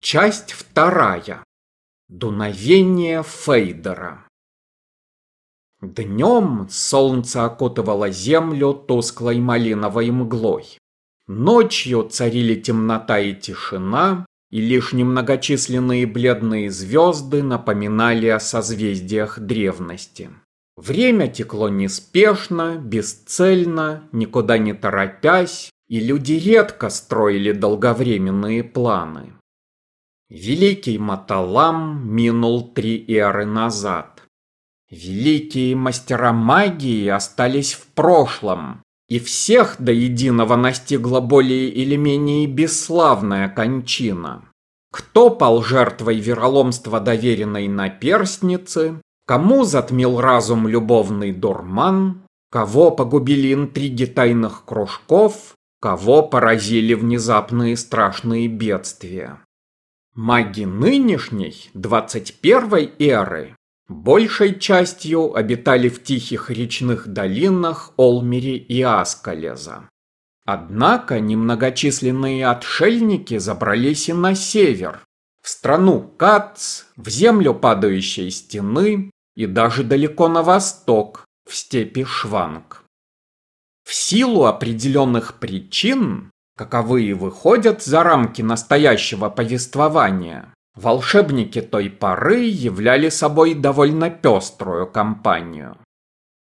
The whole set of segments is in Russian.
Часть вторая. Дуновение Фейдера. Днем солнце окутывало землю тусклой малиновой мглой. Ночью царили темнота и тишина, и лишь немногочисленные бледные звезды напоминали о созвездиях древности. Время текло неспешно, бесцельно, никуда не торопясь, и люди редко строили долговременные планы. Великий Маталам минул три эры назад. Великие мастера магии остались в прошлом, и всех до единого настигла более или менее бесславная кончина. Кто пал жертвой вероломства доверенной наперстницы, кому затмил разум любовный дурман, кого погубили интриги тайных кружков, кого поразили внезапные страшные бедствия. Маги нынешней, 21 эры, большей частью обитали в тихих речных долинах Олмери и Аскалеза. Однако немногочисленные отшельники забрались и на север, в страну Кац, в землю падающей стены и даже далеко на восток, в степи Шванг. В силу определенных причин каковые выходят за рамки настоящего повествования. Волшебники той поры являли собой довольно пеструю компанию.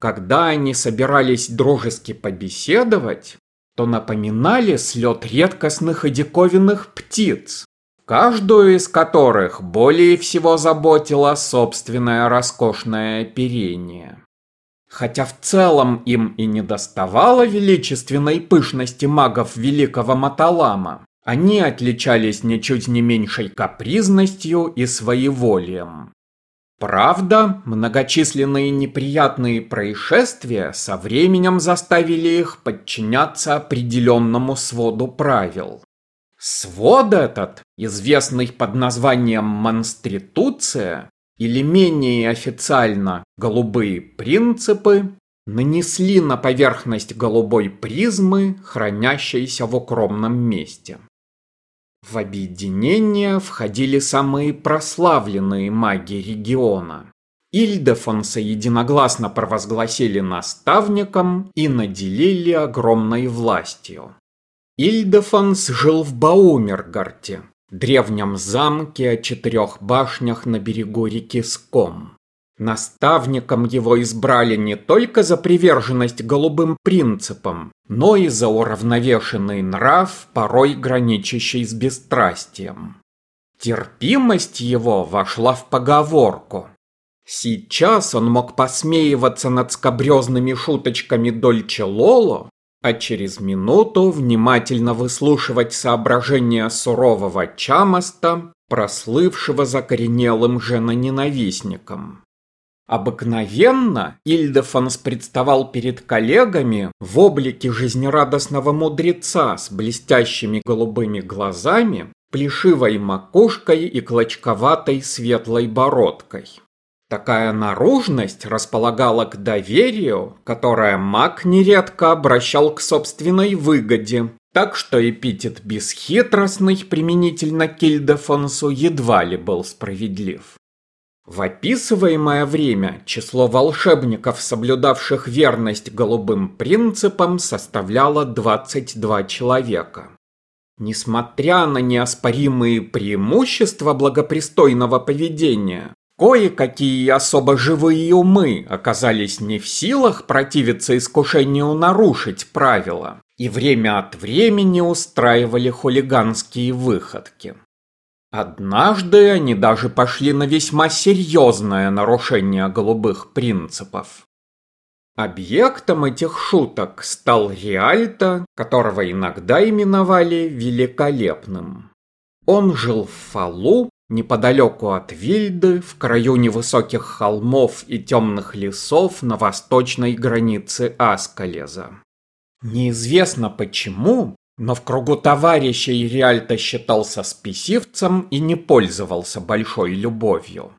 Когда они собирались дружески побеседовать, то напоминали слет редкостных и диковинных птиц, каждую из которых более всего заботило собственное роскошное оперение. Хотя в целом им и не доставало величественной пышности магов великого Маталама, они отличались ничуть не меньшей капризностью и своеволием. Правда, многочисленные неприятные происшествия со временем заставили их подчиняться определенному своду правил. Свод этот, известный под названием «монстритуция», или менее официально голубые принципы нанесли на поверхность голубой призмы, хранящейся в укромном месте. В объединение входили самые прославленные маги региона. Ильдефонса единогласно провозгласили наставником и наделили огромной властью. Ильдефонс жил в Баумергарте, древнем замке о четырех башнях на берегу реки Ском. Наставником его избрали не только за приверженность голубым принципам, но и за уравновешенный нрав, порой граничащий с бесстрастием. Терпимость его вошла в поговорку. Сейчас он мог посмеиваться над скобрезными шуточками Дольче Лоло, а через минуту внимательно выслушивать соображения сурового Чамаста, прослывшего закоренелым женоненавистником. Обыкновенно Ильдефонс представал перед коллегами в облике жизнерадостного мудреца с блестящими голубыми глазами, плешивой макушкой и клочковатой светлой бородкой. Такая наружность располагала к доверию, которое маг нередко обращал к собственной выгоде, так что эпитет «бесхитростный» применительно к Ильдефонсу едва ли был справедлив. В описываемое время число волшебников, соблюдавших верность голубым принципам, составляло 22 человека. Несмотря на неоспоримые преимущества благопристойного поведения, Кое-какие особо живые умы оказались не в силах противиться искушению нарушить правила и время от времени устраивали хулиганские выходки. Однажды они даже пошли на весьма серьезное нарушение голубых принципов. Объектом этих шуток стал Риальто, которого иногда именовали Великолепным. Он жил в Фалу неподалеку от Вильды, в краю невысоких холмов и темных лесов на восточной границе Аскалеза. Неизвестно почему, но в кругу товарищей Риальто считался спесивцем и не пользовался большой любовью.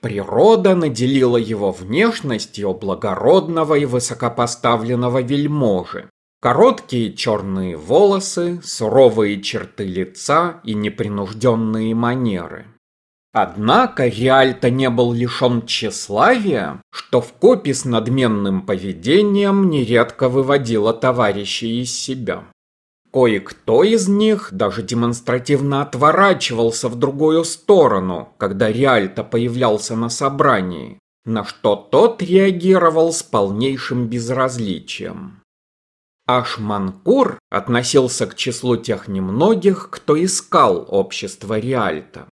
Природа наделила его внешностью благородного и высокопоставленного вельможи, Короткие черные волосы, суровые черты лица и непринужденные манеры. Однако Риальто не был лишен тщеславия, что в копе с надменным поведением нередко выводило товарищей из себя. Кое-кто из них даже демонстративно отворачивался в другую сторону, когда Риальто появлялся на собрании, на что тот реагировал с полнейшим безразличием. Ашманкур относился к числу тех немногих, кто искал общество Риальто.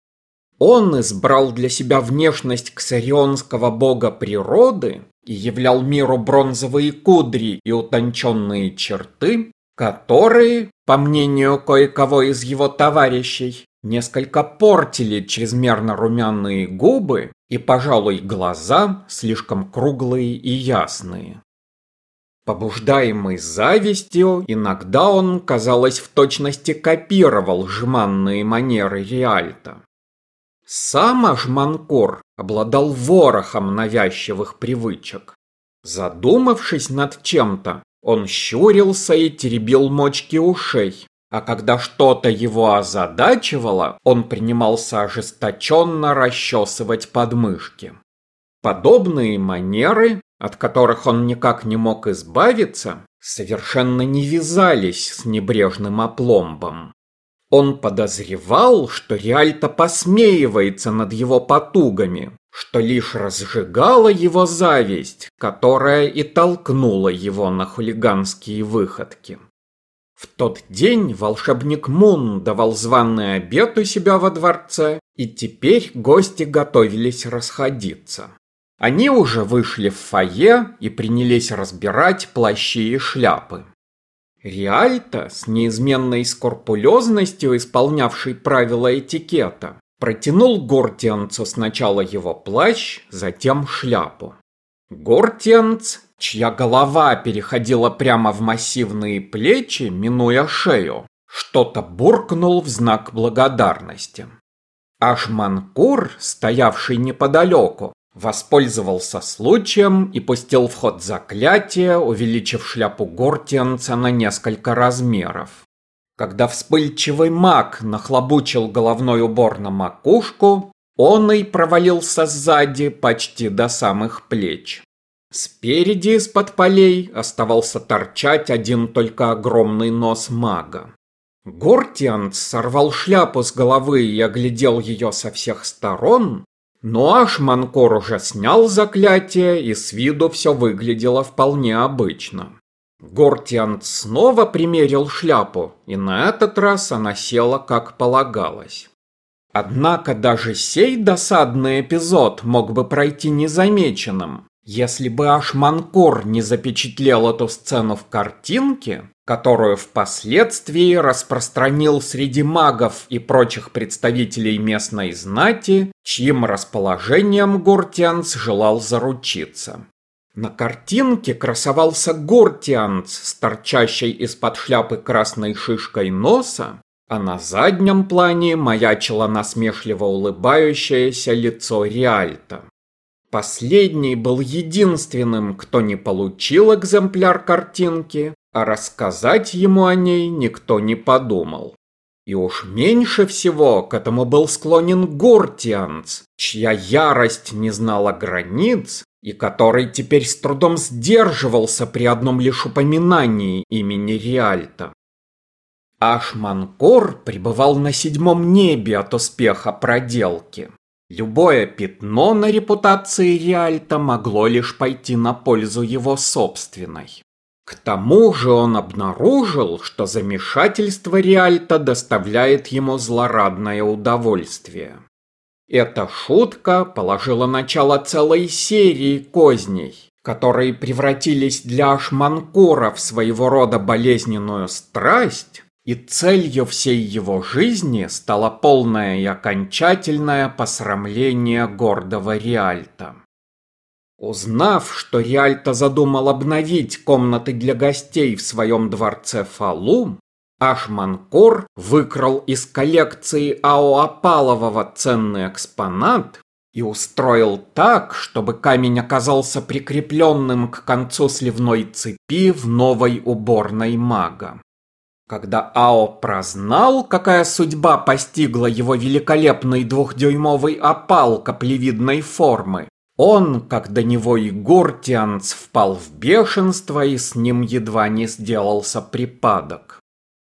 Он избрал для себя внешность ксарионского бога природы и являл миру бронзовые кудри и утонченные черты, которые, по мнению кое-кого из его товарищей, несколько портили чрезмерно румяные губы и, пожалуй, глаза слишком круглые и ясные. Побуждаемый завистью, иногда он, казалось, в точности копировал жманные манеры Риальта. Сам Ажманкор обладал ворохом навязчивых привычек. Задумавшись над чем-то, он щурился и теребил мочки ушей, а когда что-то его озадачивало, он принимался ожесточенно расчесывать подмышки. Подобные манеры, от которых он никак не мог избавиться, совершенно не вязались с небрежным опломбом. Он подозревал, что Риальто посмеивается над его потугами, что лишь разжигала его зависть, которая и толкнула его на хулиганские выходки. В тот день волшебник Мун давал званый обед у себя во дворце, и теперь гости готовились расходиться. Они уже вышли в фойе и принялись разбирать плащи и шляпы. Риальто, с неизменной скорпулезностью исполнявший правила этикета, Протянул Гортианцу сначала его плащ, затем шляпу. Гортианц, чья голова переходила прямо в массивные плечи, минуя шею, что-то буркнул в знак благодарности. Ашманкур, стоявший неподалеку, воспользовался случаем и пустил в ход заклятие, увеличив шляпу Гортианца на несколько размеров. Когда вспыльчивый маг нахлобучил головной убор на макушку, он и провалился сзади почти до самых плеч. Спереди из-под полей оставался торчать один только огромный нос мага. Гортиант сорвал шляпу с головы и оглядел ее со всех сторон, но Ашманкор уже снял заклятие, и с виду все выглядело вполне обычно. Гортиант снова примерил шляпу, и на этот раз она села как полагалось. Однако даже сей досадный эпизод мог бы пройти незамеченным, если бы Ашманкор не запечатлел эту сцену в картинке, которую впоследствии распространил среди магов и прочих представителей местной знати, чьим расположением Гортианс желал заручиться. На картинке красовался Гортианц с торчащей из-под шляпы красной шишкой носа, а на заднем плане маячило насмешливо улыбающееся лицо Риальта. Последний был единственным, кто не получил экземпляр картинки, а рассказать ему о ней никто не подумал. И уж меньше всего к этому был склонен Гортианц, чья ярость не знала границ и который теперь с трудом сдерживался при одном лишь упоминании имени Риальта. Ашманкор пребывал на седьмом небе от успеха проделки. Любое пятно на репутации Риальта могло лишь пойти на пользу его собственной. К тому же он обнаружил, что замешательство Риальта доставляет ему злорадное удовольствие. Эта шутка положила начало целой серии козней, которые превратились для Ашманкура в своего рода болезненную страсть, и целью всей его жизни стало полное и окончательное посрамление гордого Риальта. Узнав, что Риальто задумал обновить комнаты для гостей в своем дворце Фалу, Ашманкор выкрал из коллекции Ао Апалового ценный экспонат и устроил так, чтобы камень оказался прикрепленным к концу сливной цепи в новой уборной мага. Когда Ао прознал, какая судьба постигла его великолепный двухдюймовый опал каплевидной формы, он, как до него и Гуртианц, впал в бешенство и с ним едва не сделался припадок.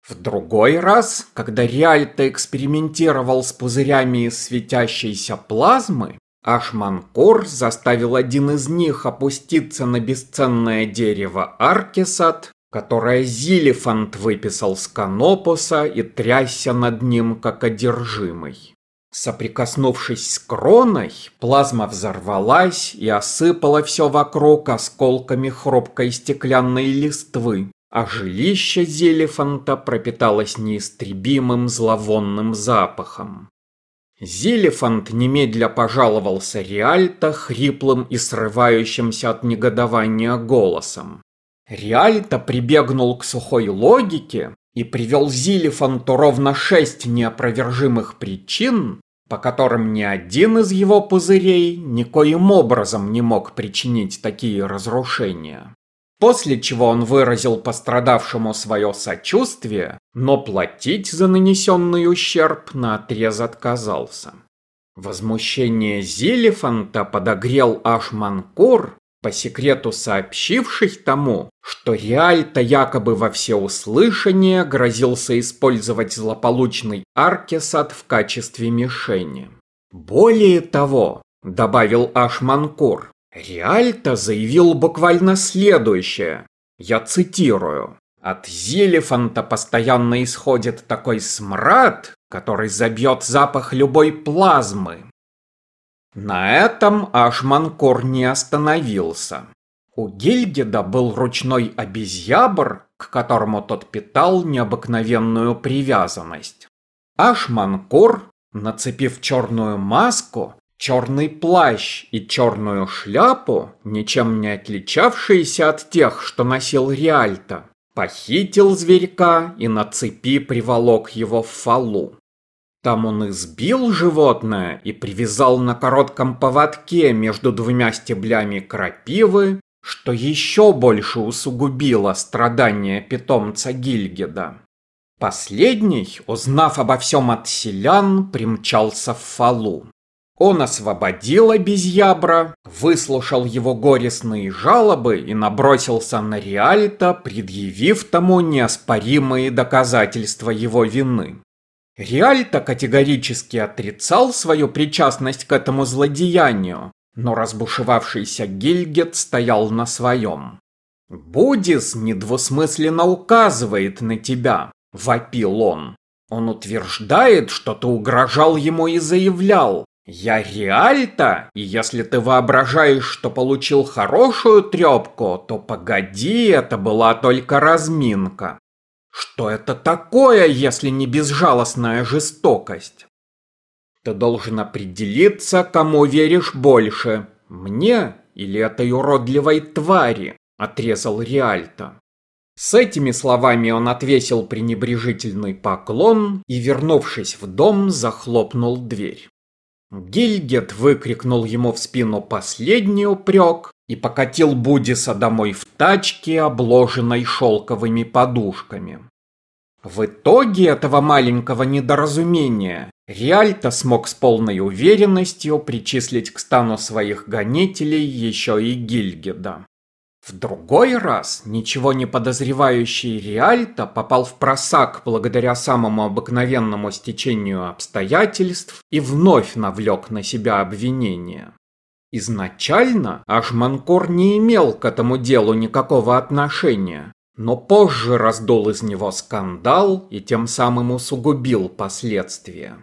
В другой раз, когда Риальто экспериментировал с пузырями из светящейся плазмы, Ашманкор заставил один из них опуститься на бесценное дерево Аркесат, которое Зилифант выписал с Канопуса и трясся над ним как одержимый. Соприкоснувшись с кроной, плазма взорвалась и осыпала все вокруг осколками хрупкой стеклянной листвы, а жилище Зелефанта пропиталось неистребимым зловонным запахом. Зелефант немедля пожаловался Риальто хриплым и срывающимся от негодования голосом. Риальто прибегнул к сухой логике и привел Зилифанту ровно шесть неопровержимых причин, по которым ни один из его пузырей никоим образом не мог причинить такие разрушения. После чего он выразил пострадавшему свое сочувствие, но платить за нанесенный ущерб наотрез отказался. Возмущение Зилифанта подогрел Ашманкур, по секрету сообщивший тому, что Реальто якобы во всеуслышание грозился использовать злополучный Аркесат в качестве мишени. Более того, добавил Ашманкур, Риальто заявил буквально следующее. Я цитирую. От Зелефанта постоянно исходит такой смрад, который забьет запах любой плазмы. На этом Ашманкор не остановился. У Гильгеда был ручной обезьябр, к которому тот питал необыкновенную привязанность. Ашманкор, нацепив черную маску, Черный плащ и черную шляпу, ничем не отличавшиеся от тех, что носил Риальто, похитил зверька и на цепи приволок его в фалу. Там он избил животное и привязал на коротком поводке между двумя стеблями крапивы, что еще больше усугубило страдания питомца Гильгеда. Последний, узнав обо всем от селян, примчался в фалу. Он освободил обезьябра, выслушал его горестные жалобы и набросился на Риальто, предъявив тому неоспоримые доказательства его вины. Риальто категорически отрицал свою причастность к этому злодеянию, но разбушевавшийся Гильгет стоял на своем. «Будис недвусмысленно указывает на тебя», — вопил он. «Он утверждает, что ты угрожал ему и заявлял, я Реальто, и если ты воображаешь, что получил хорошую трепку, то погоди, это была только разминка. Что это такое, если не безжалостная жестокость? Ты должен определиться, кому веришь больше, мне или этой уродливой твари, отрезал Реальто. С этими словами он отвесил пренебрежительный поклон и, вернувшись в дом, захлопнул дверь. Гильгет выкрикнул ему в спину последний упрек и покатил Будиса домой в тачке, обложенной шелковыми подушками. В итоге этого маленького недоразумения Риальто смог с полной уверенностью причислить к стану своих гонителей еще и Гильгеда. В другой раз ничего не подозревающий Риальто попал в просак благодаря самому обыкновенному стечению обстоятельств и вновь навлек на себя обвинение. Изначально Ашманкор не имел к этому делу никакого отношения, но позже раздул из него скандал и тем самым усугубил последствия.